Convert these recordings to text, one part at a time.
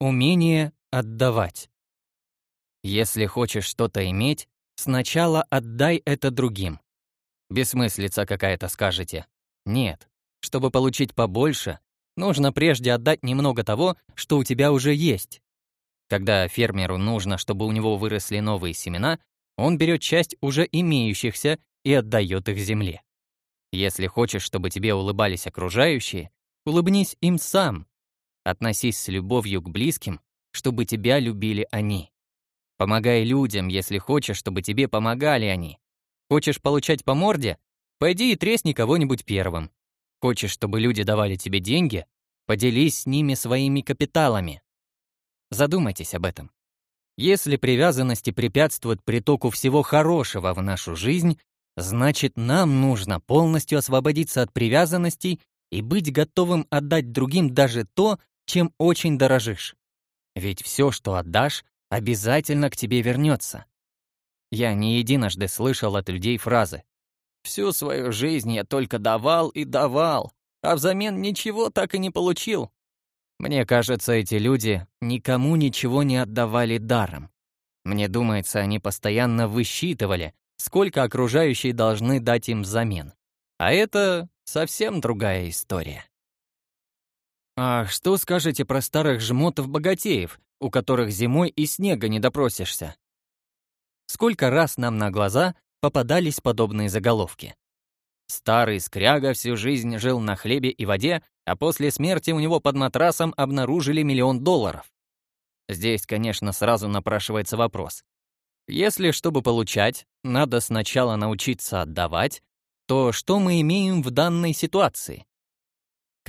Умение отдавать. Если хочешь что-то иметь, сначала отдай это другим. Бессмыслица какая-то, скажете. Нет. Чтобы получить побольше, нужно прежде отдать немного того, что у тебя уже есть. Когда фермеру нужно, чтобы у него выросли новые семена, он берет часть уже имеющихся и отдает их земле. Если хочешь, чтобы тебе улыбались окружающие, улыбнись им сам. Относись с любовью к близким чтобы тебя любили они. Помогай людям, если хочешь, чтобы тебе помогали они. Хочешь получать по морде? Пойди и тресни кого-нибудь первым. Хочешь, чтобы люди давали тебе деньги? Поделись с ними своими капиталами. Задумайтесь об этом. Если привязанности препятствуют притоку всего хорошего в нашу жизнь, значит, нам нужно полностью освободиться от привязанностей и быть готовым отдать другим даже то, чем очень дорожишь. Ведь все, что отдашь, обязательно к тебе вернется. Я не единожды слышал от людей фразы «Всю свою жизнь я только давал и давал, а взамен ничего так и не получил». Мне кажется, эти люди никому ничего не отдавали даром. Мне думается, они постоянно высчитывали, сколько окружающие должны дать им взамен. А это совсем другая история. А что скажете про старых жмотов-богатеев, у которых зимой и снега не допросишься? Сколько раз нам на глаза попадались подобные заголовки? Старый скряга всю жизнь жил на хлебе и воде, а после смерти у него под матрасом обнаружили миллион долларов. Здесь, конечно, сразу напрашивается вопрос. Если, чтобы получать, надо сначала научиться отдавать, то что мы имеем в данной ситуации?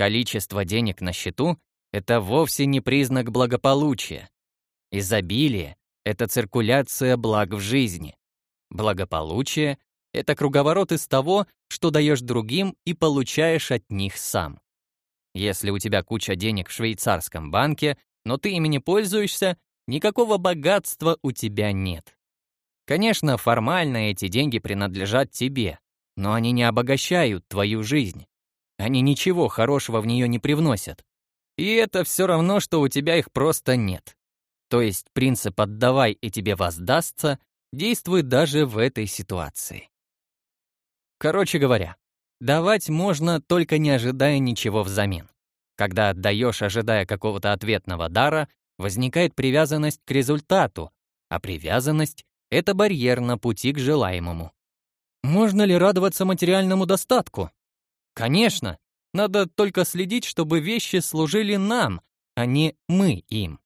Количество денег на счету — это вовсе не признак благополучия. Изобилие — это циркуляция благ в жизни. Благополучие — это круговорот из того, что даешь другим и получаешь от них сам. Если у тебя куча денег в швейцарском банке, но ты ими не пользуешься, никакого богатства у тебя нет. Конечно, формально эти деньги принадлежат тебе, но они не обогащают твою жизнь. Они ничего хорошего в нее не привносят. И это все равно, что у тебя их просто нет. То есть принцип «отдавай, и тебе воздастся» действует даже в этой ситуации. Короче говоря, давать можно, только не ожидая ничего взамен. Когда отдаешь, ожидая какого-то ответного дара, возникает привязанность к результату, а привязанность — это барьер на пути к желаемому. Можно ли радоваться материальному достатку? Конечно, надо только следить, чтобы вещи служили нам, а не мы им.